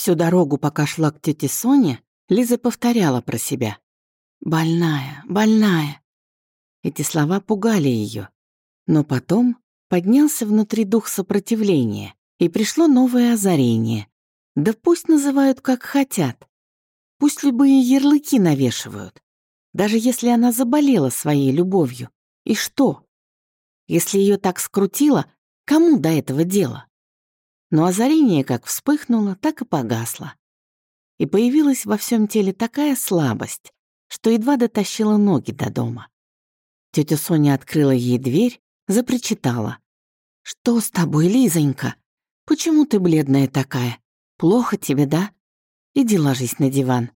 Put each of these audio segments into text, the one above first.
Всю дорогу, пока шла к тете Соне, Лиза повторяла про себя. «Больная, больная». Эти слова пугали ее. Но потом поднялся внутри дух сопротивления, и пришло новое озарение. Да пусть называют как хотят. Пусть любые ярлыки навешивают. Даже если она заболела своей любовью. И что? Если ее так скрутило, кому до этого дело? Но озарение как вспыхнуло, так и погасло. И появилась во всем теле такая слабость, что едва дотащила ноги до дома. Тетя Соня открыла ей дверь, запричитала. «Что с тобой, Лизонька? Почему ты бледная такая? Плохо тебе, да? Иди ложись на диван.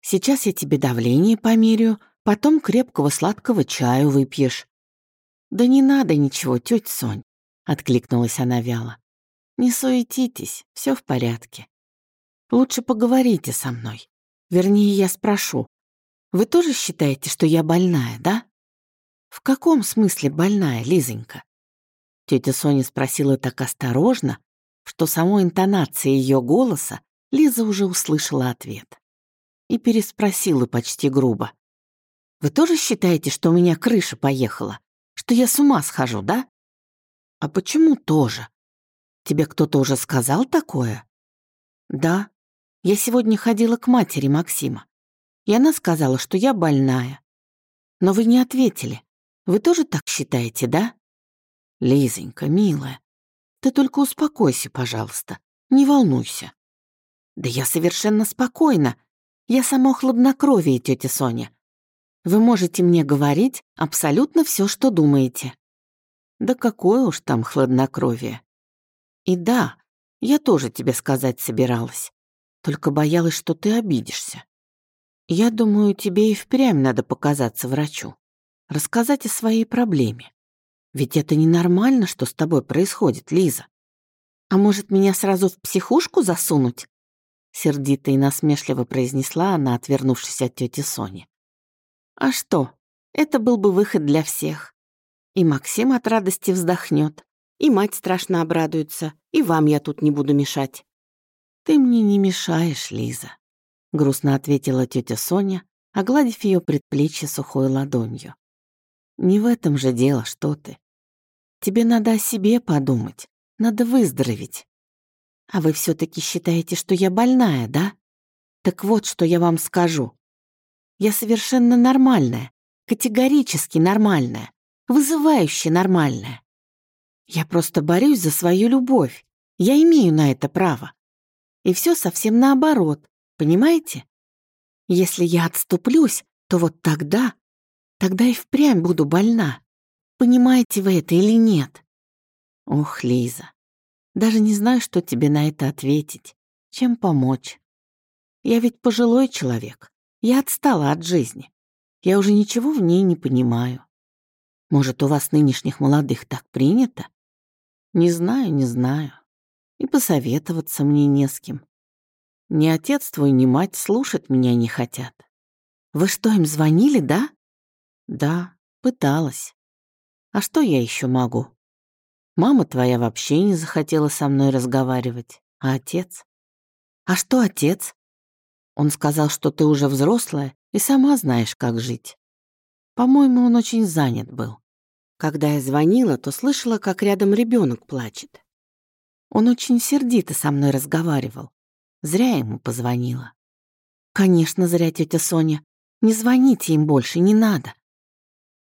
Сейчас я тебе давление померяю, потом крепкого сладкого чаю выпьешь». «Да не надо ничего, тетя Сонь», — откликнулась она вяло. «Не суетитесь, все в порядке. Лучше поговорите со мной. Вернее, я спрошу. Вы тоже считаете, что я больная, да?» «В каком смысле больная, Лизонька?» Тетя Соня спросила так осторожно, что самой интонацией ее голоса Лиза уже услышала ответ. И переспросила почти грубо. «Вы тоже считаете, что у меня крыша поехала? Что я с ума схожу, да?» «А почему тоже? Тебе кто-то уже сказал такое?» «Да. Я сегодня ходила к матери Максима, и она сказала, что я больная. Но вы не ответили. Вы тоже так считаете, да?» «Лизонька, милая, ты только успокойся, пожалуйста. Не волнуйся». «Да я совершенно спокойна. Я само хладнокровие, тетя Соня. Вы можете мне говорить абсолютно все, что думаете». «Да какое уж там хладнокровие». «И да, я тоже тебе сказать собиралась. Только боялась, что ты обидишься. Я думаю, тебе и впрямь надо показаться врачу. Рассказать о своей проблеме. Ведь это ненормально, что с тобой происходит, Лиза. А может, меня сразу в психушку засунуть? Сердито и насмешливо произнесла она, отвернувшись от тети Сони. А что? Это был бы выход для всех. И Максим от радости вздохнет, и мать страшно обрадуется, и вам я тут не буду мешать. Ты мне не мешаешь, Лиза, грустно ответила тетя Соня, огладив ее предплечье сухой ладонью. Не в этом же дело, что ты. Тебе надо о себе подумать, надо выздороветь. А вы все таки считаете, что я больная, да? Так вот, что я вам скажу. Я совершенно нормальная, категорически нормальная, вызывающе нормальная. Я просто борюсь за свою любовь. Я имею на это право. И все совсем наоборот, понимаете? Если я отступлюсь, то вот тогда, тогда и впрямь буду больна. Понимаете вы это или нет? Ох, Лиза, даже не знаю, что тебе на это ответить, чем помочь. Я ведь пожилой человек, я отстала от жизни. Я уже ничего в ней не понимаю. Может, у вас нынешних молодых так принято? Не знаю, не знаю. И посоветоваться мне не с кем. Ни отец твой, ни мать слушать меня не хотят. Вы что, им звонили, да? Да, пыталась. А что я еще могу? Мама твоя вообще не захотела со мной разговаривать. А отец? А что отец? Он сказал, что ты уже взрослая и сама знаешь, как жить. По-моему, он очень занят был. Когда я звонила, то слышала, как рядом ребенок плачет. Он очень сердито со мной разговаривал. Зря ему позвонила. Конечно, зря, тетя Соня. Не звоните им больше, не надо.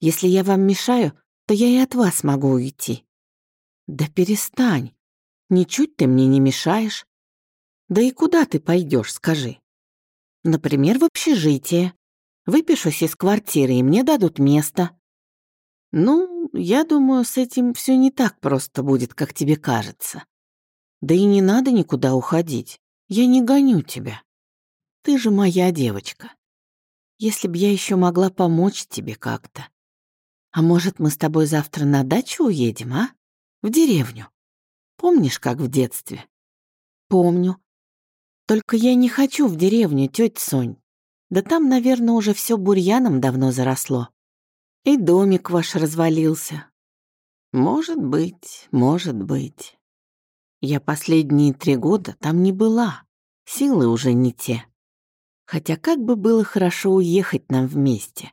Если я вам мешаю, то я и от вас могу уйти». «Да перестань. Ничуть ты мне не мешаешь. Да и куда ты пойдешь, скажи? Например, в общежитие. Выпишусь из квартиры, и мне дадут место. Ну, я думаю, с этим все не так просто будет, как тебе кажется. Да и не надо никуда уходить. Я не гоню тебя. Ты же моя девочка. Если б я еще могла помочь тебе как-то. А может, мы с тобой завтра на дачу уедем, а? В деревню. Помнишь, как в детстве? Помню. Только я не хочу в деревню, тетя Сонь. Да там, наверное, уже все бурьяном давно заросло. И домик ваш развалился. Может быть, может быть. Я последние три года там не была. Силы уже не те. Хотя как бы было хорошо уехать нам вместе.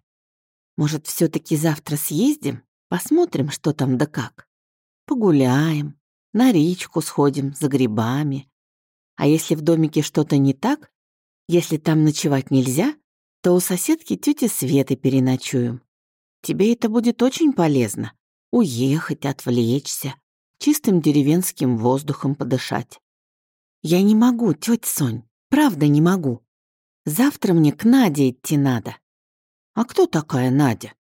Может, все таки завтра съездим? Посмотрим, что там да как. Погуляем, на речку сходим за грибами. А если в домике что-то не так, если там ночевать нельзя, то у соседки тети Светы переночуем. Тебе это будет очень полезно. Уехать, отвлечься, чистым деревенским воздухом подышать. Я не могу, тетя Сонь, правда не могу. Завтра мне к Наде идти надо. А кто такая Надя?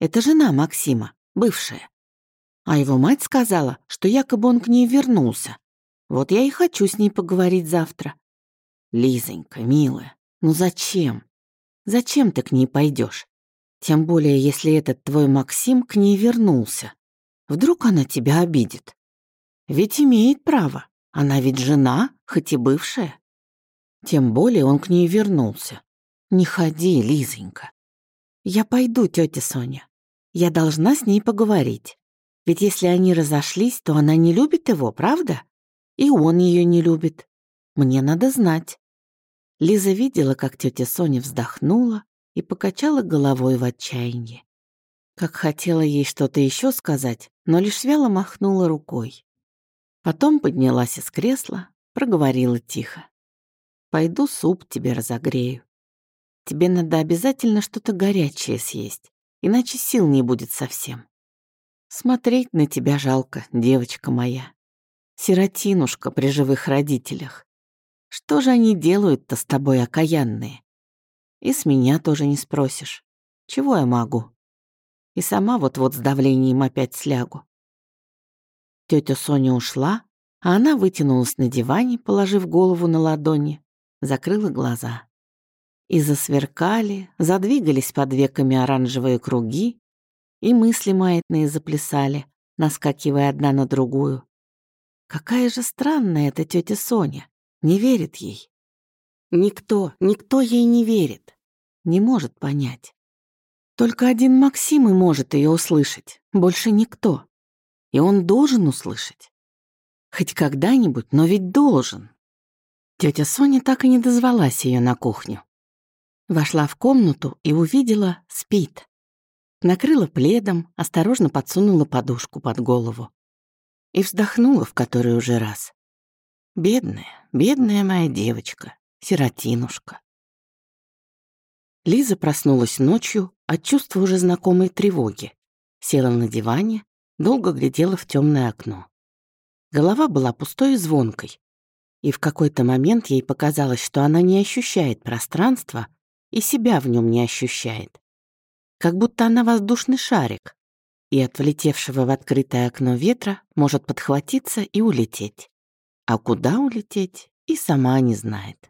Это жена Максима, бывшая. А его мать сказала, что якобы он к ней вернулся. Вот я и хочу с ней поговорить завтра. Лизонька, милая, ну зачем? Зачем ты к ней пойдешь? Тем более, если этот твой Максим к ней вернулся. Вдруг она тебя обидит? Ведь имеет право. Она ведь жена, хоть и бывшая. Тем более он к ней вернулся. Не ходи, Лизонька. Я пойду, тетя Соня. Я должна с ней поговорить. Ведь если они разошлись, то она не любит его, правда? И он ее не любит. Мне надо знать. Лиза видела, как тетя Соня вздохнула и покачала головой в отчаянии. Как хотела ей что-то еще сказать, но лишь вяло махнула рукой. Потом поднялась из кресла, проговорила тихо. «Пойду суп тебе разогрею. Тебе надо обязательно что-то горячее съесть, иначе сил не будет совсем. Смотреть на тебя жалко, девочка моя. Сиротинушка при живых родителях. Что же они делают-то с тобой, окаянные? И с меня тоже не спросишь. Чего я могу? И сама вот-вот с давлением опять слягу. Тетя Соня ушла, а она вытянулась на диване, положив голову на ладони, закрыла глаза. И засверкали, задвигались под веками оранжевые круги, и мысли маятные заплясали, наскакивая одна на другую. Какая же странная эта тетя Соня, не верит ей. Никто, никто ей не верит, не может понять. Только один Максим и может ее услышать, больше никто. И он должен услышать. Хоть когда-нибудь, но ведь должен. Тетя Соня так и не дозвалась ее на кухню. Вошла в комнату и увидела, спит. Накрыла пледом, осторожно подсунула подушку под голову. И вздохнула в который уже раз. Бедная, бедная моя девочка, сиротинушка. Лиза проснулась ночью от чувства уже знакомой тревоги. Села на диване, долго глядела в темное окно. Голова была пустой и звонкой. И в какой-то момент ей показалось, что она не ощущает пространства и себя в нем не ощущает. Как будто она воздушный шарик, и от влетевшего в открытое окно ветра может подхватиться и улететь. А куда улететь, и сама не знает.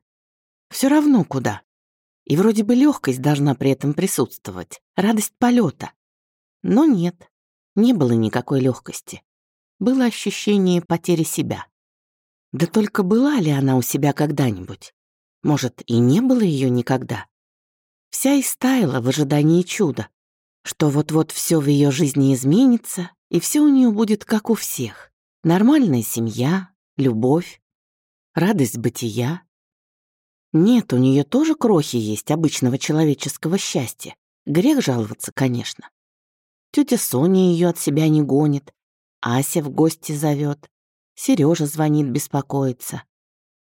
Все равно куда. И вроде бы легкость должна при этом присутствовать, радость полета. Но нет. Не было никакой легкости. Было ощущение потери себя. Да только была ли она у себя когда-нибудь? Может, и не было ее никогда? Вся истаяла в ожидании чуда, что вот-вот все в ее жизни изменится, и все у нее будет как у всех. Нормальная семья, любовь, радость бытия. Нет, у нее тоже крохи есть обычного человеческого счастья. Грех жаловаться, конечно. Тетя Соня ее от себя не гонит. Ася в гости зовет. Сережа звонит, беспокоится.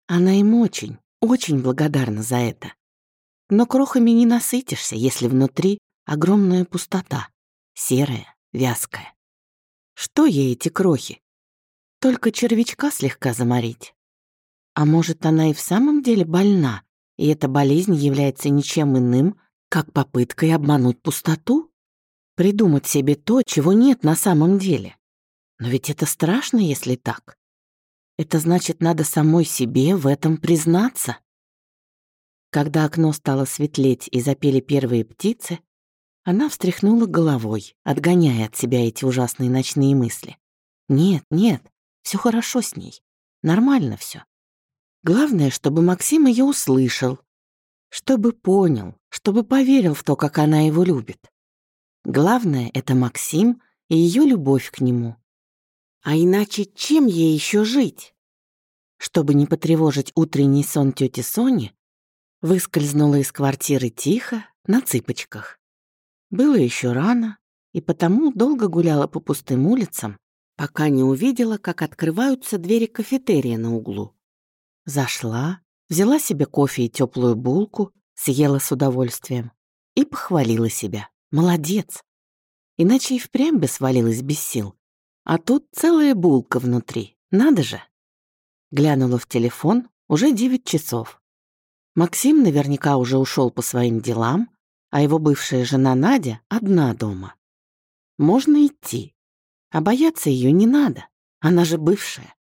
Она им очень, очень благодарна за это. Но крохами не насытишься, если внутри огромная пустота, серая, вязкая. Что ей эти крохи? Только червячка слегка заморить. А может, она и в самом деле больна, и эта болезнь является ничем иным, как попыткой обмануть пустоту? Придумать себе то, чего нет на самом деле. Но ведь это страшно, если так. Это значит, надо самой себе в этом признаться. Когда окно стало светлеть и запели первые птицы, она встряхнула головой, отгоняя от себя эти ужасные ночные мысли. Нет, нет, все хорошо с ней. Нормально все. Главное, чтобы Максим ее услышал, чтобы понял, чтобы поверил в то, как она его любит. Главное — это Максим и ее любовь к нему. А иначе чем ей еще жить? чтобы не потревожить утренний сон тети Сони, выскользнула из квартиры тихо, на цыпочках. Было еще рано, и потому долго гуляла по пустым улицам, пока не увидела, как открываются двери кафетерия на углу. Зашла, взяла себе кофе и теплую булку, съела с удовольствием и похвалила себя. Молодец! Иначе и впрямь бы свалилась без сил. А тут целая булка внутри. Надо же! Глянула в телефон, уже девять часов. Максим наверняка уже ушел по своим делам, а его бывшая жена Надя одна дома. Можно идти. А бояться ее не надо. Она же бывшая.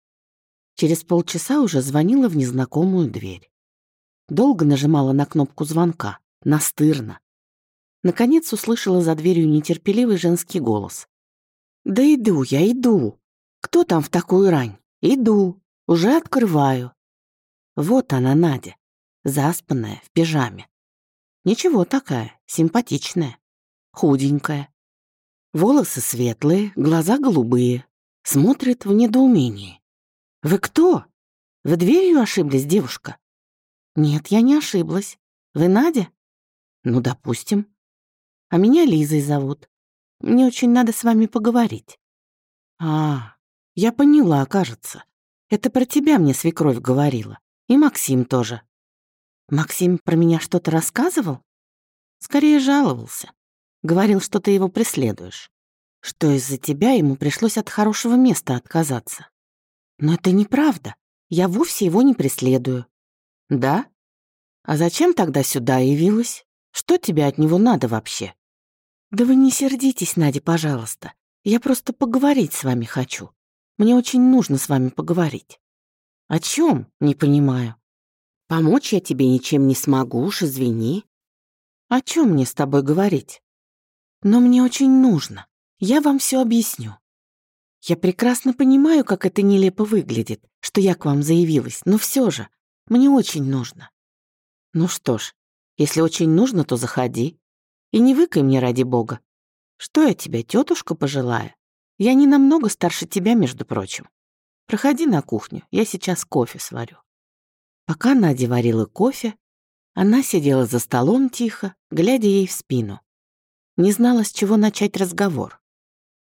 Через полчаса уже звонила в незнакомую дверь. Долго нажимала на кнопку звонка, настырно. Наконец услышала за дверью нетерпеливый женский голос. «Да иду я, иду. Кто там в такую рань? Иду. Уже открываю». Вот она, Надя, заспанная, в пижаме. Ничего такая, симпатичная, худенькая, Волосы светлые, глаза голубые. Смотрит в недоумении. «Вы кто? Вы дверью ошиблись, девушка?» «Нет, я не ошиблась. Вы Надя?» «Ну, допустим. А меня Лизой зовут. Мне очень надо с вами поговорить». «А, я поняла, кажется. Это про тебя мне свекровь говорила. И Максим тоже». «Максим про меня что-то рассказывал?» «Скорее жаловался. Говорил, что ты его преследуешь. Что из-за тебя ему пришлось от хорошего места отказаться. Но это неправда. Я вовсе его не преследую. Да? А зачем тогда сюда явилась? Что тебе от него надо вообще? Да вы не сердитесь, Надя, пожалуйста. Я просто поговорить с вами хочу. Мне очень нужно с вами поговорить. О чем? Не понимаю. Помочь я тебе ничем не смогу, уж извини. О чем мне с тобой говорить? Но мне очень нужно. Я вам все объясню. Я прекрасно понимаю, как это нелепо выглядит, что я к вам заявилась, но все же, мне очень нужно. Ну что ж, если очень нужно, то заходи. И не выкай мне ради бога. Что я тебе, тетушка, пожилая? Я не намного старше тебя, между прочим. Проходи на кухню, я сейчас кофе сварю. Пока Надя варила кофе, она сидела за столом тихо, глядя ей в спину. Не знала, с чего начать разговор.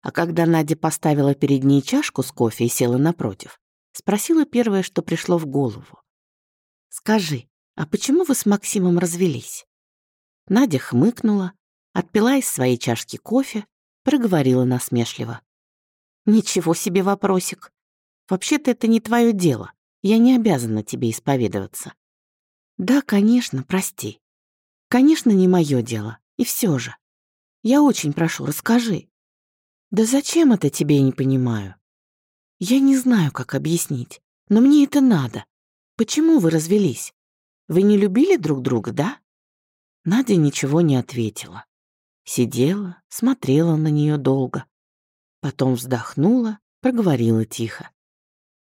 А когда Надя поставила перед ней чашку с кофе и села напротив, спросила первое, что пришло в голову. «Скажи, а почему вы с Максимом развелись?» Надя хмыкнула, отпила из своей чашки кофе, проговорила насмешливо. «Ничего себе вопросик. Вообще-то это не твое дело. Я не обязана тебе исповедоваться». «Да, конечно, прости. Конечно, не мое дело. И все же. Я очень прошу, расскажи». «Да зачем это тебе, не понимаю?» «Я не знаю, как объяснить, но мне это надо. Почему вы развелись? Вы не любили друг друга, да?» Надя ничего не ответила. Сидела, смотрела на нее долго. Потом вздохнула, проговорила тихо.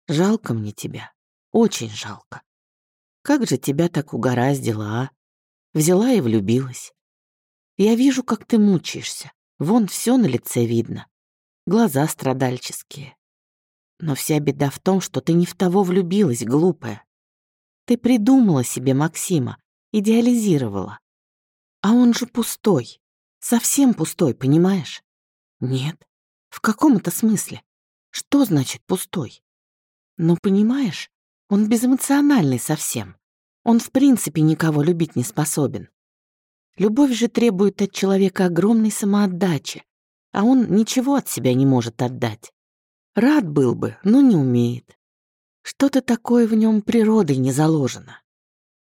«Жалко мне тебя, очень жалко. Как же тебя так угораздило, а? Взяла и влюбилась. Я вижу, как ты мучаешься. Вон все на лице видно. Глаза страдальческие. Но вся беда в том, что ты не в того влюбилась, глупая. Ты придумала себе Максима, идеализировала. А он же пустой. Совсем пустой, понимаешь? Нет. В каком-то смысле. Что значит пустой? Но понимаешь, он безэмоциональный совсем. Он в принципе никого любить не способен. Любовь же требует от человека огромной самоотдачи, а он ничего от себя не может отдать. Рад был бы, но не умеет. Что-то такое в нем природой не заложено.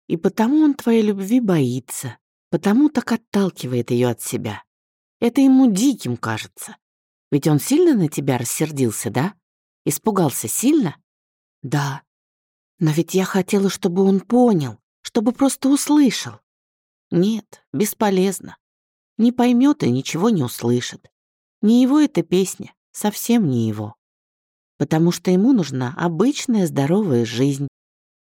И потому он твоей любви боится, потому так отталкивает ее от себя. Это ему диким кажется. Ведь он сильно на тебя рассердился, да? Испугался сильно? Да. Но ведь я хотела, чтобы он понял, чтобы просто услышал. Нет, бесполезно. Не поймет и ничего не услышит. Не его эта песня, совсем не его. Потому что ему нужна обычная здоровая жизнь.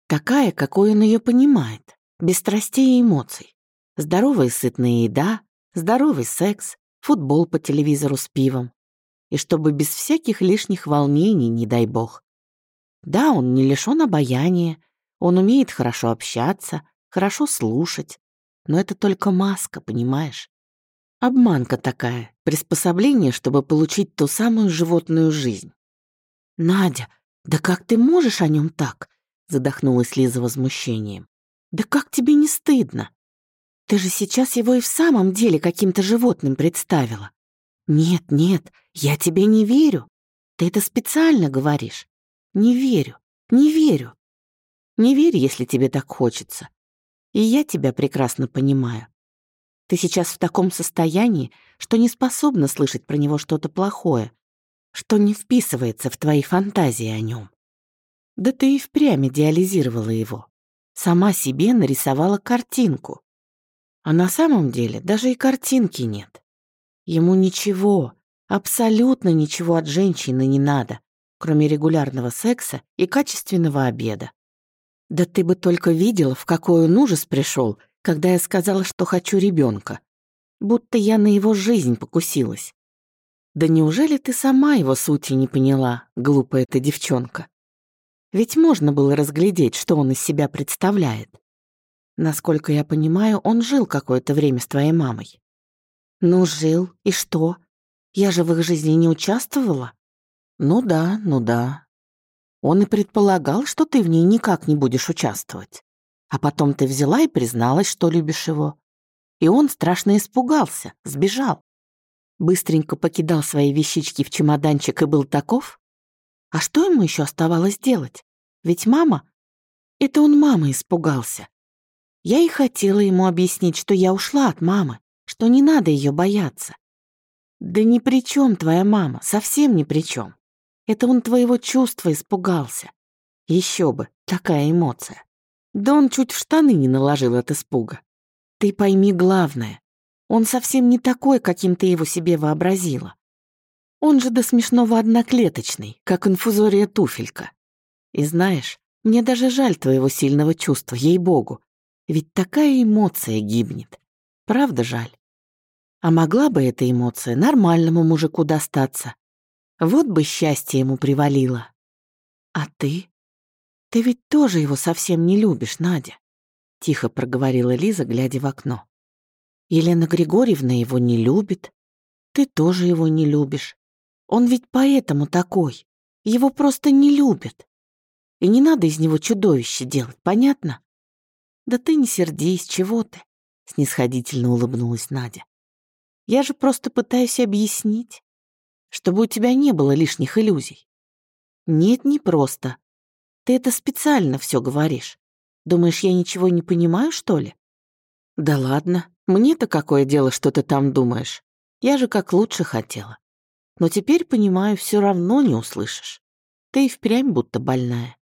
Такая, какой он ее понимает, без страстей и эмоций. Здоровая сытная еда, здоровый секс, футбол по телевизору с пивом. И чтобы без всяких лишних волнений, не дай бог. Да, он не лишён обаяния, он умеет хорошо общаться, хорошо слушать, но это только маска, понимаешь? Обманка такая, приспособление, чтобы получить ту самую животную жизнь. «Надя, да как ты можешь о нем так?» задохнулась Лиза возмущением. «Да как тебе не стыдно? Ты же сейчас его и в самом деле каким-то животным представила. Нет, нет, я тебе не верю. Ты это специально говоришь. Не верю, не верю. Не верь, если тебе так хочется. И я тебя прекрасно понимаю. Ты сейчас в таком состоянии, что не способна слышать про него что-то плохое, что не вписывается в твои фантазии о нем. Да ты и впрямь идеализировала его. Сама себе нарисовала картинку. А на самом деле даже и картинки нет. Ему ничего, абсолютно ничего от женщины не надо, кроме регулярного секса и качественного обеда. Да ты бы только видела, в какой он ужас пришел, когда я сказала, что хочу ребенка. Будто я на его жизнь покусилась. Да неужели ты сама его сути не поняла, глупая ты девчонка? Ведь можно было разглядеть, что он из себя представляет. Насколько я понимаю, он жил какое-то время с твоей мамой. Ну, жил, и что? Я же в их жизни не участвовала. Ну да, ну да. Он и предполагал, что ты в ней никак не будешь участвовать. А потом ты взяла и призналась, что любишь его. И он страшно испугался, сбежал. Быстренько покидал свои вещички в чемоданчик и был таков? А что ему еще оставалось делать? Ведь мама... Это он мамы испугался. Я и хотела ему объяснить, что я ушла от мамы, что не надо ее бояться. Да ни при чем твоя мама, совсем ни при чем. Это он твоего чувства испугался. Еще бы, такая эмоция. Да он чуть в штаны не наложил от испуга. Ты пойми главное. Он совсем не такой, каким ты его себе вообразила. Он же до смешного одноклеточный, как инфузория туфелька. И знаешь, мне даже жаль твоего сильного чувства, ей-богу. Ведь такая эмоция гибнет. Правда жаль? А могла бы эта эмоция нормальному мужику достаться. Вот бы счастье ему привалило. А ты? Ты ведь тоже его совсем не любишь, Надя. Тихо проговорила Лиза, глядя в окно. Елена Григорьевна его не любит. Ты тоже его не любишь. Он ведь поэтому такой. Его просто не любят. И не надо из него чудовище делать, понятно? Да ты не сердись, чего ты? Снисходительно улыбнулась Надя. Я же просто пытаюсь объяснить, чтобы у тебя не было лишних иллюзий. Нет, не просто. Ты это специально все говоришь. Думаешь, я ничего не понимаю, что ли? Да ладно, мне-то какое дело, что ты там думаешь? Я же как лучше хотела. Но теперь, понимаю, все равно не услышишь. Ты и впрямь будто больная.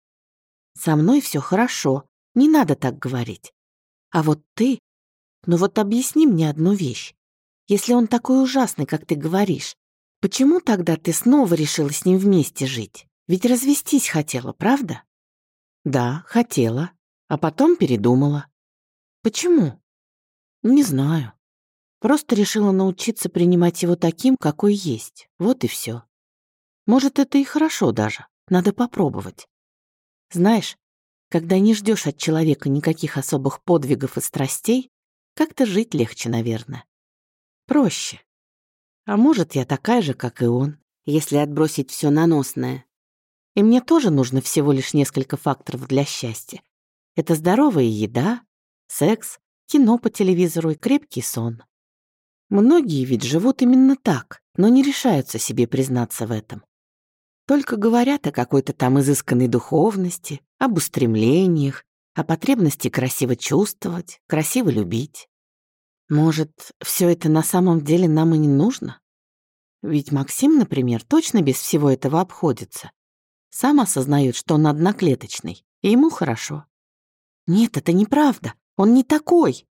Со мной все хорошо, не надо так говорить. А вот ты... Ну вот объясни мне одну вещь. Если он такой ужасный, как ты говоришь, почему тогда ты снова решила с ним вместе жить? Ведь развестись хотела, правда? Да, хотела. А потом передумала. Почему? Не знаю. Просто решила научиться принимать его таким, какой есть. Вот и все. Может, это и хорошо даже. Надо попробовать. Знаешь, когда не ждешь от человека никаких особых подвигов и страстей, как-то жить легче, наверное. Проще. А может, я такая же, как и он, если отбросить все наносное. И мне тоже нужно всего лишь несколько факторов для счастья. Это здоровая еда, секс, кино по телевизору и крепкий сон. Многие ведь живут именно так, но не решаются себе признаться в этом. Только говорят о какой-то там изысканной духовности, об устремлениях, о потребности красиво чувствовать, красиво любить. Может, все это на самом деле нам и не нужно? Ведь Максим, например, точно без всего этого обходится. Сам осознает, что он одноклеточный, и ему хорошо. Нет, это неправда, он не такой.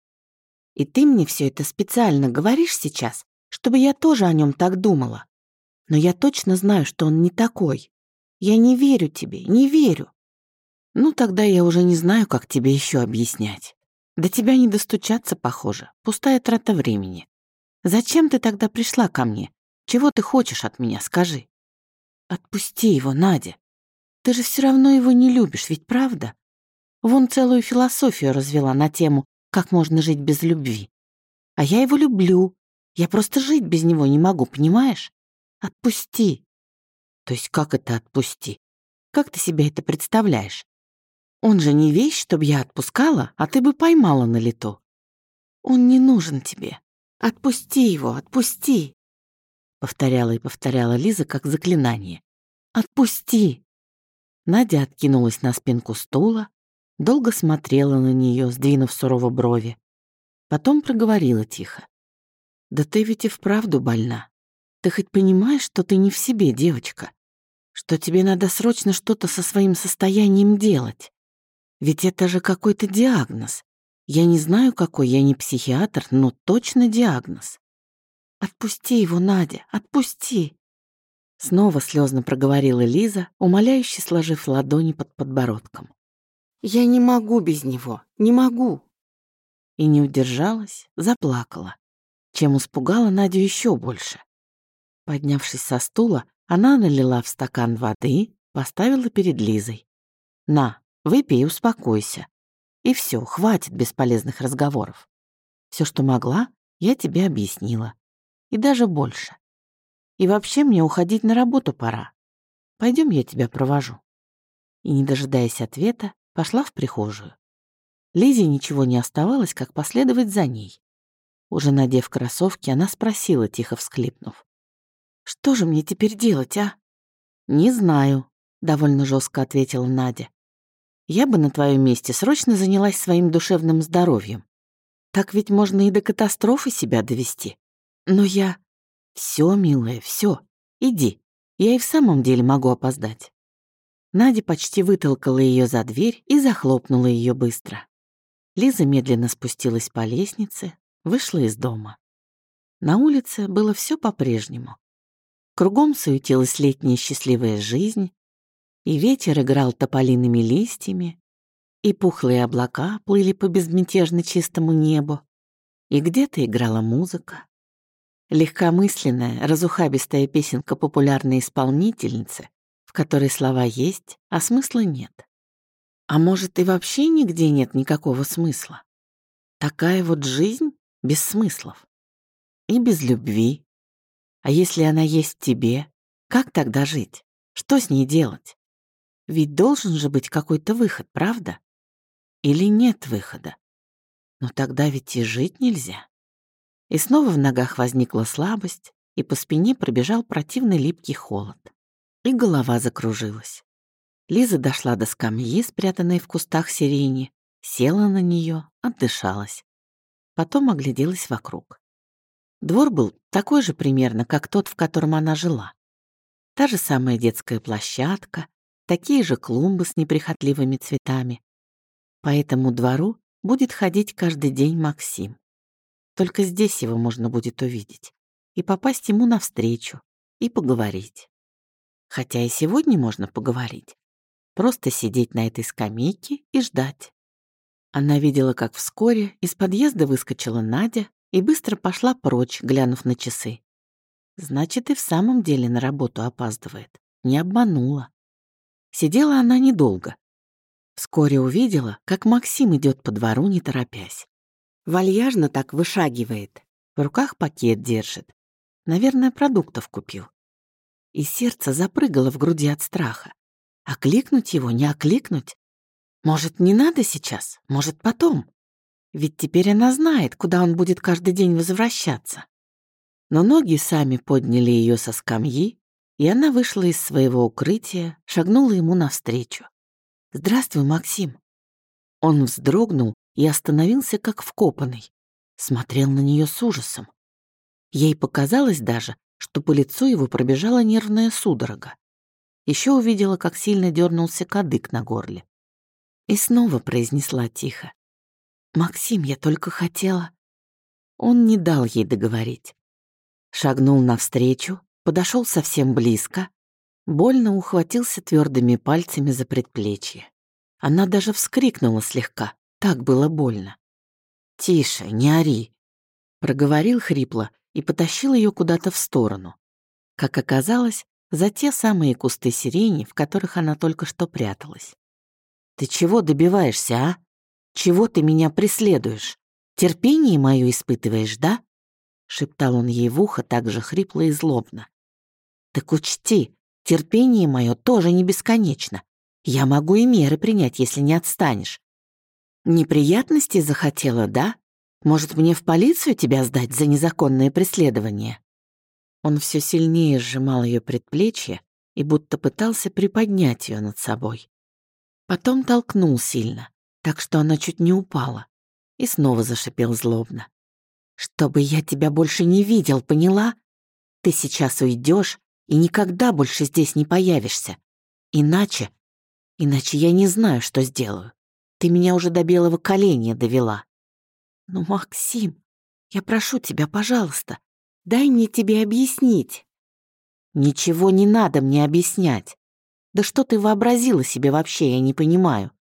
И ты мне все это специально говоришь сейчас, чтобы я тоже о нем так думала. Но я точно знаю, что он не такой. Я не верю тебе, не верю. Ну, тогда я уже не знаю, как тебе еще объяснять. До тебя не достучаться, похоже. Пустая трата времени. Зачем ты тогда пришла ко мне? Чего ты хочешь от меня, скажи? Отпусти его, Надя. Ты же все равно его не любишь, ведь правда? Вон целую философию развела на тему, как можно жить без любви. А я его люблю. Я просто жить без него не могу, понимаешь? Отпусти. То есть как это отпусти? Как ты себе это представляешь? Он же не вещь, чтобы я отпускала, а ты бы поймала на лету. Он не нужен тебе. Отпусти его, отпусти. Повторяла и повторяла Лиза как заклинание. Отпусти. Надя откинулась на спинку стула, долго смотрела на нее, сдвинув сурово брови. Потом проговорила тихо. «Да ты ведь и вправду больна. Ты хоть понимаешь, что ты не в себе, девочка? Что тебе надо срочно что-то со своим состоянием делать? Ведь это же какой-то диагноз. Я не знаю, какой, я не психиатр, но точно диагноз. Отпусти его, Надя, отпусти. Снова слезно проговорила Лиза, умоляюще сложив ладони под подбородком. Я не могу без него, не могу. И не удержалась, заплакала, чем испугала Надю еще больше. Поднявшись со стула, она налила в стакан воды, поставила перед Лизой. «На, Выпей и успокойся. И все, хватит бесполезных разговоров. Все, что могла, я тебе объяснила. И даже больше. И вообще мне уходить на работу пора. Пойдем, я тебя провожу. И, не дожидаясь ответа, пошла в прихожую. Лизе ничего не оставалось, как последовать за ней. Уже надев кроссовки, она спросила, тихо всклипнув. «Что же мне теперь делать, а?» «Не знаю», — довольно жестко ответила Надя. Я бы на твоем месте срочно занялась своим душевным здоровьем. Так ведь можно и до катастрофы себя довести. Но я... Все, милая, все. Иди. Я и в самом деле могу опоздать. Надя почти вытолкала ее за дверь и захлопнула ее быстро. Лиза медленно спустилась по лестнице, вышла из дома. На улице было все по-прежнему. Кругом суетилась летняя счастливая жизнь, и ветер играл тополиными листьями, и пухлые облака плыли по безмятежно чистому небу, и где-то играла музыка. Легкомысленная, разухабистая песенка популярной исполнительницы, в которой слова есть, а смысла нет. А может, и вообще нигде нет никакого смысла? Такая вот жизнь без смыслов. И без любви. А если она есть в тебе, как тогда жить? Что с ней делать? Ведь должен же быть какой-то выход, правда? Или нет выхода? Но тогда ведь и жить нельзя. И снова в ногах возникла слабость, и по спине пробежал противный липкий холод. И голова закружилась. Лиза дошла до скамьи, спрятанной в кустах сирени, села на нее, отдышалась. Потом огляделась вокруг. Двор был такой же примерно, как тот, в котором она жила. Та же самая детская площадка, такие же клумбы с неприхотливыми цветами. По этому двору будет ходить каждый день Максим. Только здесь его можно будет увидеть и попасть ему навстречу, и поговорить. Хотя и сегодня можно поговорить. Просто сидеть на этой скамейке и ждать. Она видела, как вскоре из подъезда выскочила Надя и быстро пошла прочь, глянув на часы. Значит, и в самом деле на работу опаздывает. Не обманула. Сидела она недолго. Вскоре увидела, как Максим идет по двору, не торопясь. Вальяжно так вышагивает, в руках пакет держит. Наверное, продуктов купил. И сердце запрыгало в груди от страха. Окликнуть его, не окликнуть? Может, не надо сейчас, может, потом? Ведь теперь она знает, куда он будет каждый день возвращаться. Но ноги сами подняли ее со скамьи, и она вышла из своего укрытия, шагнула ему навстречу. «Здравствуй, Максим». Он вздрогнул и остановился как вкопанный. Смотрел на нее с ужасом. Ей показалось даже, что по лицу его пробежала нервная судорога. Еще увидела, как сильно дернулся кадык на горле. И снова произнесла тихо. «Максим, я только хотела...» Он не дал ей договорить. Шагнул навстречу, подошел совсем близко, больно ухватился твердыми пальцами за предплечье. Она даже вскрикнула слегка, так было больно. «Тише, не ори», — проговорил хрипло и потащил ее куда-то в сторону. Как оказалось, за те самые кусты сирени, в которых она только что пряталась. «Ты чего добиваешься, а? Чего ты меня преследуешь? Терпение мое испытываешь, да?» шептал он ей в ухо так же хрипло и злобно. «Так учти, терпение мое тоже не бесконечно. Я могу и меры принять, если не отстанешь. Неприятностей захотела, да? Может, мне в полицию тебя сдать за незаконное преследование?» Он все сильнее сжимал ее предплечье и будто пытался приподнять ее над собой. Потом толкнул сильно, так что она чуть не упала, и снова зашипел злобно. «Чтобы я тебя больше не видел, поняла? Ты сейчас уйдешь и никогда больше здесь не появишься. Иначе, иначе я не знаю, что сделаю. Ты меня уже до белого коленя довела». «Ну, Максим, я прошу тебя, пожалуйста, дай мне тебе объяснить». «Ничего не надо мне объяснять. Да что ты вообразила себе вообще, я не понимаю.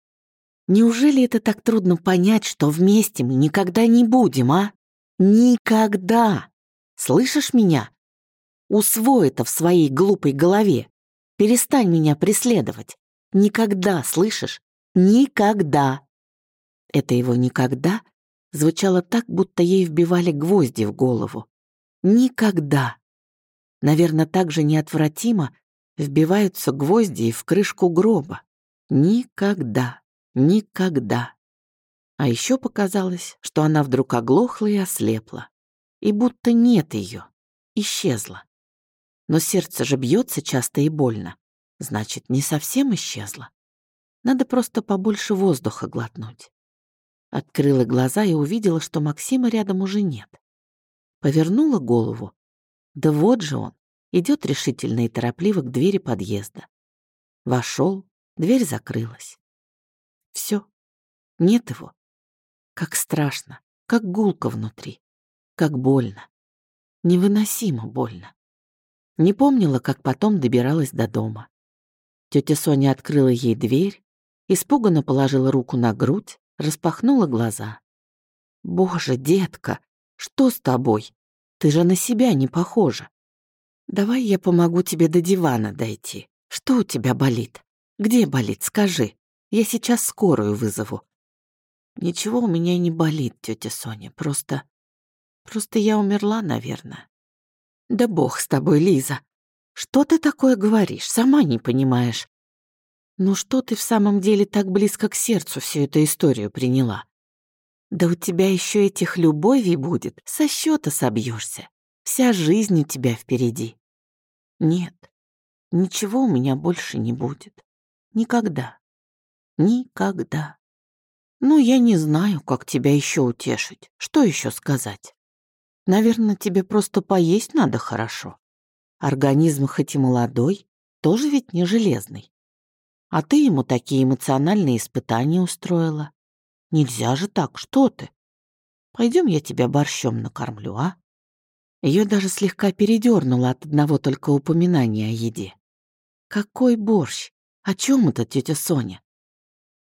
Неужели это так трудно понять, что вместе мы никогда не будем, а? Никогда! Слышишь меня? Усвой это в своей глупой голове. Перестань меня преследовать. Никогда, слышишь? Никогда. Это его «никогда» звучало так, будто ей вбивали гвозди в голову. Никогда. Наверное, так же неотвратимо вбиваются гвозди и в крышку гроба. Никогда, никогда. А еще показалось, что она вдруг оглохла и ослепла. И будто нет ее, исчезла. Но сердце же бьется часто и больно. Значит, не совсем исчезла. Надо просто побольше воздуха глотнуть. Открыла глаза и увидела, что Максима рядом уже нет. Повернула голову. Да вот же он, идет решительно и торопливо к двери подъезда. Вошел, дверь закрылась. Все, нет его. Как страшно, как гулко внутри, как больно. Невыносимо больно. Не помнила, как потом добиралась до дома. Тетя Соня открыла ей дверь, испуганно положила руку на грудь, распахнула глаза. «Боже, детка, что с тобой? Ты же на себя не похожа. Давай я помогу тебе до дивана дойти. Что у тебя болит? Где болит, скажи. Я сейчас скорую вызову. Ничего у меня не болит, тетя Соня, просто... Просто я умерла, наверное. Да бог с тобой, Лиза. Что ты такое говоришь? Сама не понимаешь. Ну что ты в самом деле так близко к сердцу всю эту историю приняла? Да у тебя еще этих любовей будет, со счета собьешься. Вся жизнь у тебя впереди. Нет, ничего у меня больше не будет. Никогда. Никогда. Ну, я не знаю, как тебя еще утешить. Что еще сказать? Наверное, тебе просто поесть надо хорошо. Организм хоть и молодой, тоже ведь не железный. А ты ему такие эмоциональные испытания устроила. Нельзя же так, что ты? Пойдем, я тебя борщом накормлю, а? Ее даже слегка передернуло от одного только упоминания о еде. «Какой борщ? О чем это тетя Соня?»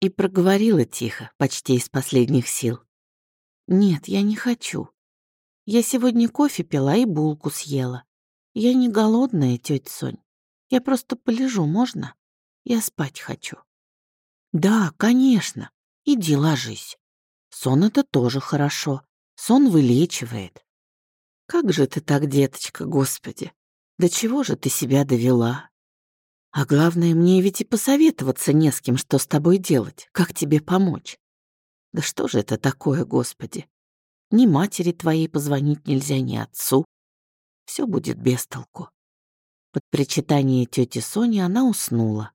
И проговорила тихо, почти из последних сил. «Нет, я не хочу. Я сегодня кофе пила и булку съела. Я не голодная, тетя Сонь. Я просто полежу, можно? Я спать хочу». «Да, конечно. Иди ложись. Сон — это тоже хорошо. Сон вылечивает. Как же ты так, деточка, Господи? До чего же ты себя довела? А главное, мне ведь и посоветоваться не с кем, что с тобой делать, как тебе помочь. Да что же это такое, Господи? Ни матери твоей позвонить нельзя, ни отцу. Все будет без толку. Под причитание тети Сони она уснула.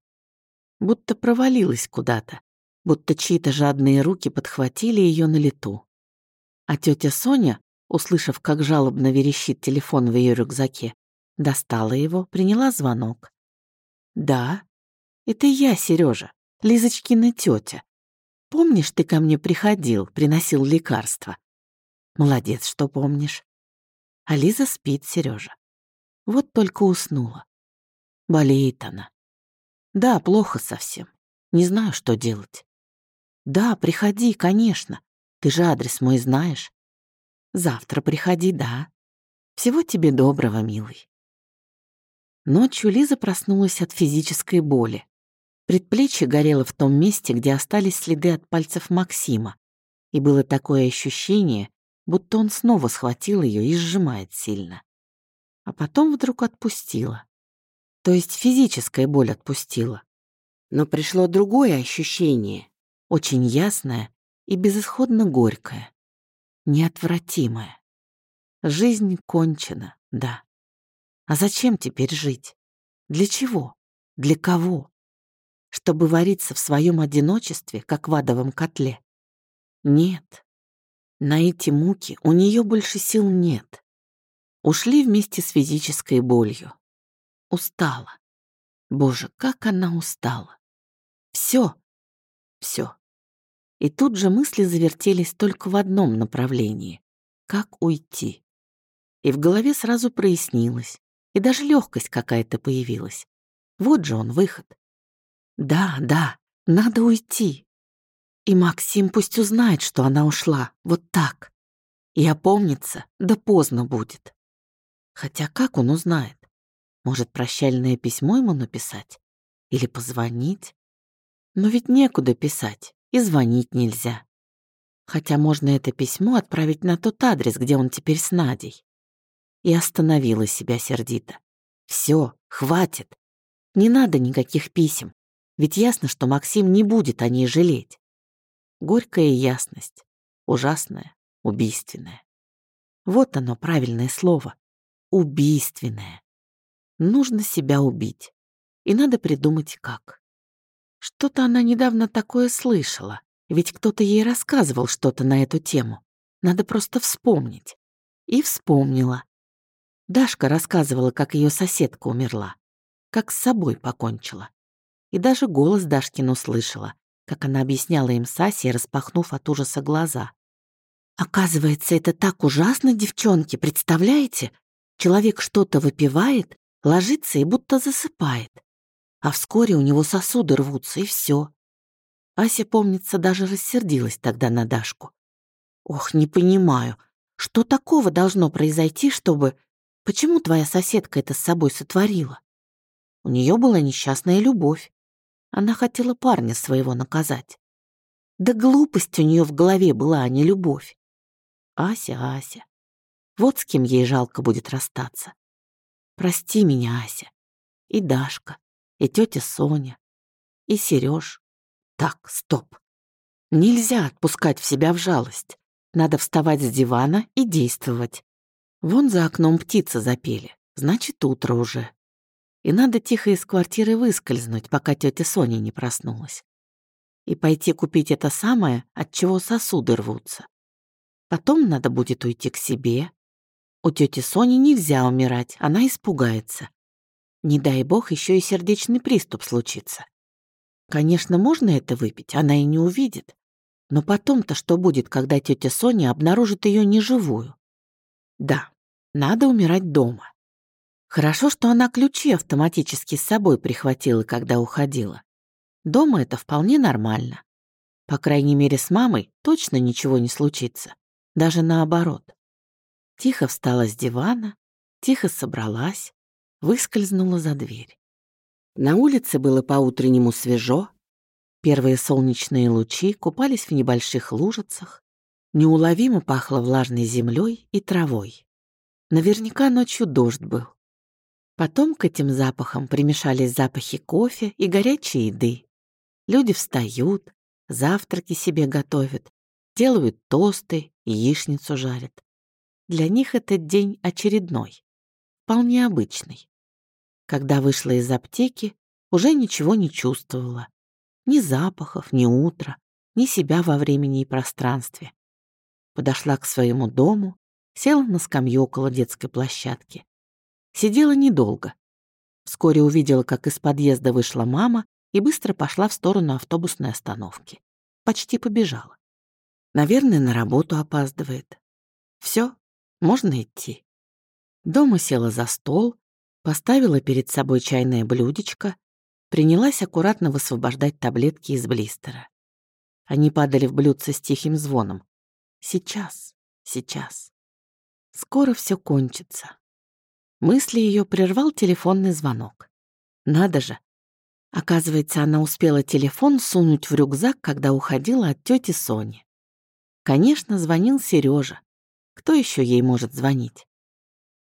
Будто провалилась куда-то, будто чьи-то жадные руки подхватили ее на лету. А тетя Соня услышав, как жалобно верещит телефон в ее рюкзаке, достала его, приняла звонок. «Да, это я, Сережа, Лизочкина тетя. Помнишь, ты ко мне приходил, приносил лекарства? Молодец, что помнишь. А Лиза спит, Сережа. Вот только уснула. Болеет она. Да, плохо совсем. Не знаю, что делать. Да, приходи, конечно. Ты же адрес мой знаешь. Завтра приходи, да. Всего тебе доброго, милый. Ночью Лиза проснулась от физической боли. Предплечье горело в том месте, где остались следы от пальцев Максима, и было такое ощущение, будто он снова схватил ее и сжимает сильно. А потом вдруг отпустила. То есть физическая боль отпустила. Но пришло другое ощущение, очень ясное и безысходно горькое, неотвратимое. Жизнь кончена, да. А зачем теперь жить? Для чего? Для кого? Чтобы вариться в своем одиночестве, как в адовом котле? Нет. На эти муки у нее больше сил нет. Ушли вместе с физической болью. Устала. Боже, как она устала. Все, все. И тут же мысли завертелись только в одном направлении. Как уйти? И в голове сразу прояснилось, и даже легкость какая-то появилась. Вот же он, выход. Да, да, надо уйти. И Максим пусть узнает, что она ушла, вот так. И опомнится, да поздно будет. Хотя как он узнает? Может, прощальное письмо ему написать? Или позвонить? Но ведь некуда писать, и звонить нельзя. Хотя можно это письмо отправить на тот адрес, где он теперь с Надей. И остановила себя сердито. Все, хватит. Не надо никаких писем. Ведь ясно, что Максим не будет о ней жалеть. Горькая ясность. Ужасная, убийственная. Вот оно, правильное слово. Убийственное. Нужно себя убить. И надо придумать как. Что-то она недавно такое слышала. Ведь кто-то ей рассказывал что-то на эту тему. Надо просто вспомнить. И вспомнила. Дашка рассказывала, как ее соседка умерла. Как с собой покончила. И даже голос Дашкин услышала, как она объясняла им Сасе, распахнув от ужаса глаза. «Оказывается, это так ужасно, девчонки, представляете? Человек что-то выпивает, ложится и будто засыпает. А вскоре у него сосуды рвутся, и все. Ася, помнится, даже рассердилась тогда на Дашку. «Ох, не понимаю, что такого должно произойти, чтобы... Почему твоя соседка это с собой сотворила? У нее была несчастная любовь. Она хотела парня своего наказать. Да глупость у нее в голове была, а не любовь. Ася, Ася. Вот с кем ей жалко будет расстаться. Прости меня, Ася. И Дашка, и тетя Соня, и Сереж. Так, стоп. Нельзя отпускать в себя в жалость. Надо вставать с дивана и действовать. Вон за окном птицы запели. Значит, утро уже и надо тихо из квартиры выскользнуть, пока тетя Соня не проснулась. И пойти купить это самое, от чего сосуды рвутся. Потом надо будет уйти к себе. У тети Сони нельзя умирать, она испугается. Не дай бог, еще и сердечный приступ случится. Конечно, можно это выпить, она и не увидит. Но потом-то что будет, когда тетя Соня обнаружит ее неживую? Да, надо умирать дома. Хорошо, что она ключи автоматически с собой прихватила, когда уходила. Дома это вполне нормально. По крайней мере, с мамой точно ничего не случится. Даже наоборот. Тихо встала с дивана, тихо собралась, выскользнула за дверь. На улице было по-утреннему свежо. Первые солнечные лучи купались в небольших лужицах. Неуловимо пахло влажной землей и травой. Наверняка ночью дождь был. Потом к этим запахам примешались запахи кофе и горячей еды. Люди встают, завтраки себе готовят, делают тосты, яичницу жарят. Для них этот день очередной, вполне обычный. Когда вышла из аптеки, уже ничего не чувствовала. Ни запахов, ни утра, ни себя во времени и пространстве. Подошла к своему дому, села на скамью около детской площадки. Сидела недолго. Вскоре увидела, как из подъезда вышла мама и быстро пошла в сторону автобусной остановки. Почти побежала. Наверное, на работу опаздывает. Все, можно идти. Дома села за стол, поставила перед собой чайное блюдечко, принялась аккуратно высвобождать таблетки из блистера. Они падали в блюдце с тихим звоном. Сейчас, сейчас. Скоро все кончится. Мысли ее прервал телефонный звонок. Надо же. Оказывается, она успела телефон сунуть в рюкзак, когда уходила от тети Сони. Конечно, звонил Сережа. Кто еще ей может звонить?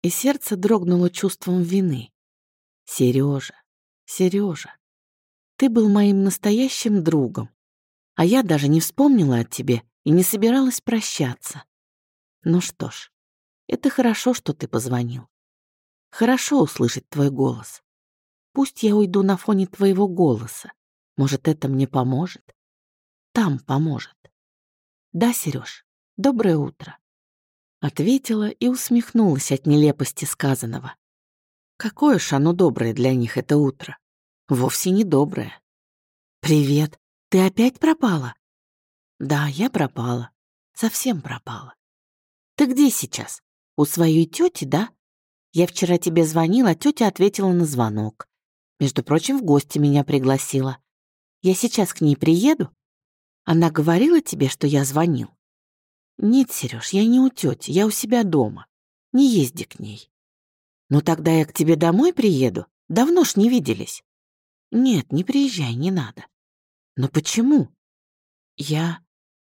И сердце дрогнуло чувством вины. Сережа, Сережа, ты был моим настоящим другом, а я даже не вспомнила о тебе и не собиралась прощаться. Ну что ж, это хорошо, что ты позвонил. Хорошо услышать твой голос. Пусть я уйду на фоне твоего голоса. Может, это мне поможет? Там поможет. Да, Сереж, доброе утро. Ответила и усмехнулась от нелепости сказанного. Какое ж оно доброе для них это утро. Вовсе не доброе. «Привет, ты опять пропала?» «Да, я пропала. Совсем пропала. Ты где сейчас? У своей тети, да? Я вчера тебе звонила, тетя ответила на звонок. Между прочим, в гости меня пригласила. Я сейчас к ней приеду. Она говорила тебе, что я звонил? Нет, Сереж, я не у тети, я у себя дома. Не езди к ней. Ну тогда я к тебе домой приеду. Давно ж не виделись. Нет, не приезжай, не надо. Но почему? Я...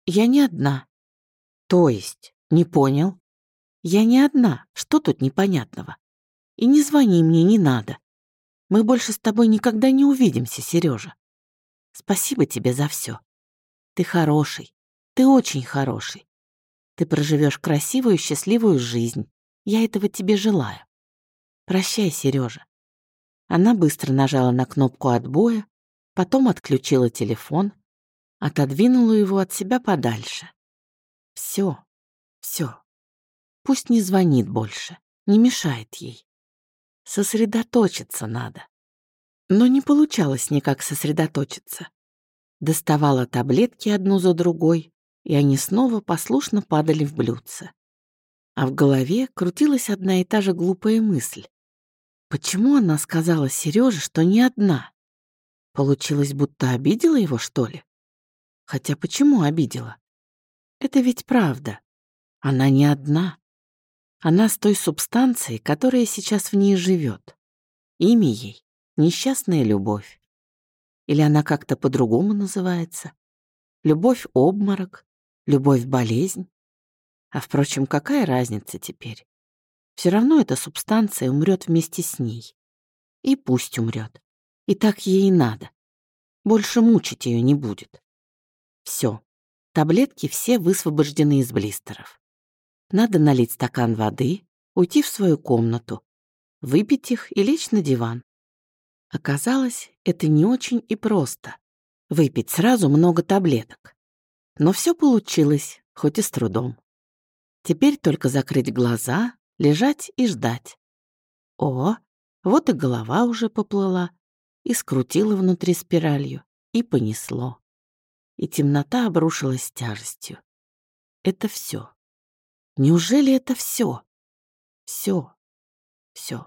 я не одна. То есть, не понял? Я не одна, что тут непонятного? И не звони мне, не надо. Мы больше с тобой никогда не увидимся, Сережа. Спасибо тебе за все. Ты хороший, ты очень хороший. Ты проживешь красивую, счастливую жизнь. Я этого тебе желаю. Прощай, Сережа. Она быстро нажала на кнопку отбоя, потом отключила телефон, отодвинула его от себя подальше. Все, все. Пусть не звонит больше, не мешает ей. Сосредоточиться надо. Но не получалось никак сосредоточиться. Доставала таблетки одну за другой, и они снова послушно падали в блюдце. А в голове крутилась одна и та же глупая мысль. Почему она сказала Сереже, что не одна? Получилось, будто обидела его, что ли? Хотя почему обидела? Это ведь правда. Она не одна. Она с той субстанцией, которая сейчас в ней живет. Имя ей — несчастная любовь. Или она как-то по-другому называется? Любовь-обморок, любовь-болезнь. А впрочем, какая разница теперь? Все равно эта субстанция умрет вместе с ней. И пусть умрет. И так ей и надо. Больше мучить ее не будет. Все. Таблетки все высвобождены из блистеров. Надо налить стакан воды, уйти в свою комнату, выпить их и лечь на диван. Оказалось, это не очень и просто. Выпить сразу много таблеток. Но все получилось, хоть и с трудом. Теперь только закрыть глаза, лежать и ждать. О, вот и голова уже поплыла, и скрутила внутри спиралью, и понесло. И темнота обрушилась тяжестью. Это все. Неужели это все? Все. Все.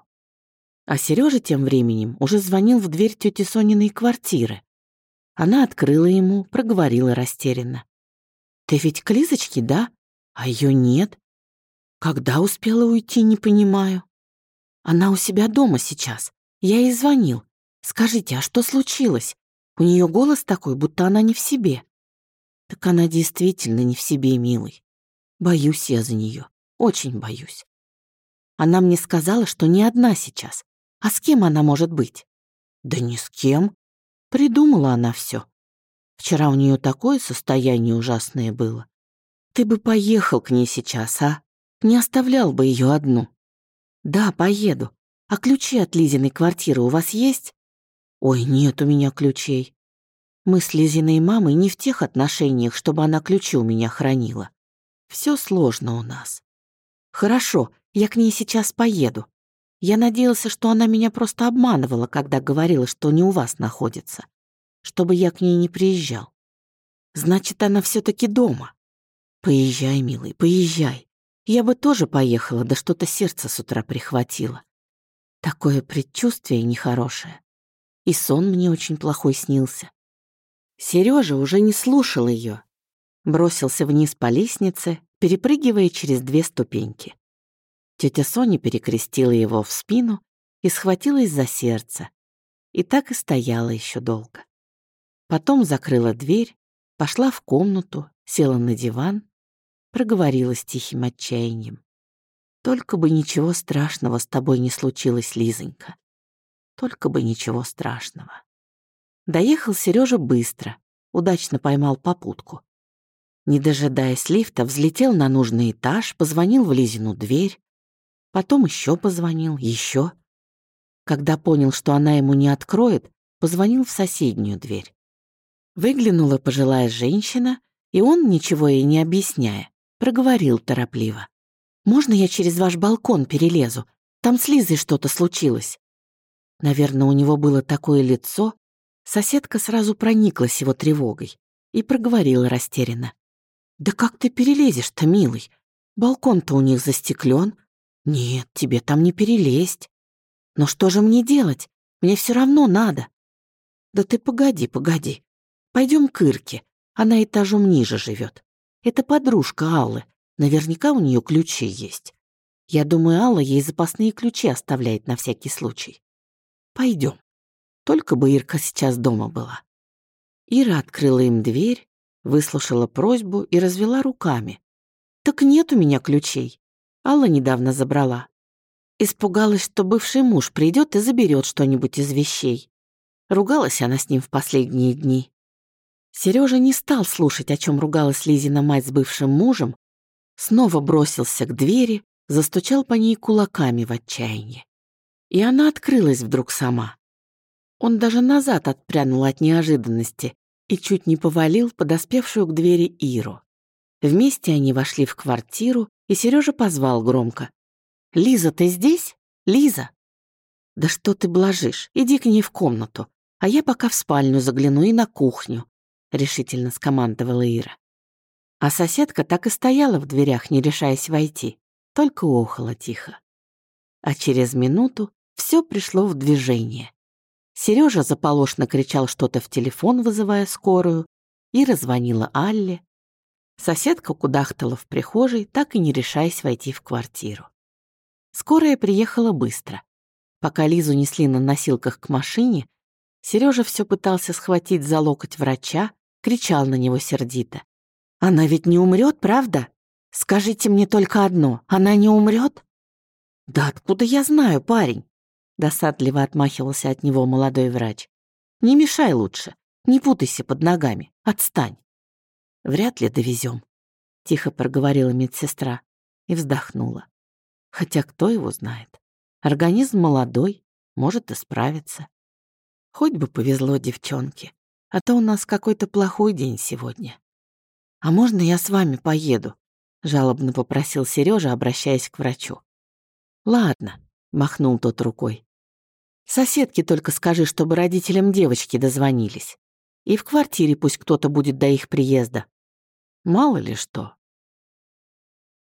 А Сережа тем временем уже звонил в дверь тети Сониной квартиры. Она открыла ему, проговорила растерянно. «Ты ведь к Лизочке, да? А ее нет. Когда успела уйти, не понимаю. Она у себя дома сейчас. Я ей звонил. Скажите, а что случилось? У нее голос такой, будто она не в себе». Так она действительно не в себе, милый. Боюсь я за нее, очень боюсь. Она мне сказала, что не одна сейчас. А с кем она может быть? Да ни с кем. Придумала она все. Вчера у нее такое состояние ужасное было. Ты бы поехал к ней сейчас, а? Не оставлял бы ее одну. Да, поеду. А ключи от Лизиной квартиры у вас есть? Ой, нет у меня ключей. Мы с Лизиной мамой не в тех отношениях, чтобы она ключи у меня хранила. Все сложно у нас. Хорошо, я к ней сейчас поеду. Я надеялся, что она меня просто обманывала, когда говорила, что не у вас находится, чтобы я к ней не приезжал. Значит, она все таки дома. Поезжай, милый, поезжай. Я бы тоже поехала, да что-то сердце с утра прихватило. Такое предчувствие нехорошее. И сон мне очень плохой снился. Сережа уже не слушал ее, бросился вниз по лестнице, перепрыгивая через две ступеньки. Тетя Соня перекрестила его в спину и схватилась за сердце. И так и стояла еще долго. Потом закрыла дверь, пошла в комнату, села на диван, проговорила с тихим отчаянием. «Только бы ничего страшного с тобой не случилось, Лизонька. Только бы ничего страшного». Доехал Сережа быстро, удачно поймал попутку. Не дожидаясь лифта, взлетел на нужный этаж, позвонил в Лизину дверь, потом еще позвонил, еще. Когда понял, что она ему не откроет, позвонил в соседнюю дверь. Выглянула пожилая женщина, и он, ничего ей не объясняя, проговорил торопливо. «Можно я через ваш балкон перелезу? Там с Лизой что-то случилось». Наверное, у него было такое лицо. Соседка сразу прониклась его тревогой и проговорила растерянно. «Да как ты перелезешь-то, милый? Балкон-то у них застеклен. Нет, тебе там не перелезть. Но что же мне делать? Мне все равно надо». «Да ты погоди, погоди. Пойдем к Ирке. Она этажом ниже живет. Это подружка Аллы. Наверняка у нее ключи есть. Я думаю, Алла ей запасные ключи оставляет на всякий случай. Пойдем. Только бы Ирка сейчас дома была. Ира открыла им дверь, выслушала просьбу и развела руками. «Так нет у меня ключей. Алла недавно забрала. Испугалась, что бывший муж придет и заберет что-нибудь из вещей. Ругалась она с ним в последние дни. Сережа не стал слушать, о чем ругалась Лизина мать с бывшим мужем, снова бросился к двери, застучал по ней кулаками в отчаянии. И она открылась вдруг сама. Он даже назад отпрянул от неожиданности и чуть не повалил подоспевшую к двери Иру. Вместе они вошли в квартиру, и Сережа позвал громко. «Лиза, ты здесь? Лиза!» «Да что ты блажишь? Иди к ней в комнату, а я пока в спальню загляну и на кухню решительно скомандовала Ира. А соседка так и стояла в дверях, не решаясь войти, только охала тихо. А через минуту все пришло в движение. Сережа заполошно кричал что-то в телефон, вызывая скорую, Ира звонила Алле. Соседка кудахтала в прихожей, так и не решаясь войти в квартиру. Скорая приехала быстро. Пока Лизу несли на носилках к машине, Сережа все пытался схватить за локоть врача, кричал на него сердито. «Она ведь не умрет, правда? Скажите мне только одно, она не умрет? «Да откуда я знаю, парень?» Досадливо отмахивался от него молодой врач. «Не мешай лучше, не путайся под ногами, отстань». «Вряд ли довезем, тихо проговорила медсестра и вздохнула. Хотя кто его знает? Организм молодой, может и справиться. Хоть бы повезло девчонке а то у нас какой-то плохой день сегодня. А можно я с вами поеду? жалобно попросил Сережа, обращаясь к врачу. Ладно, махнул тот рукой. Соседке только скажи, чтобы родителям девочки дозвонились. И в квартире пусть кто-то будет до их приезда. Мало ли что.